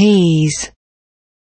peas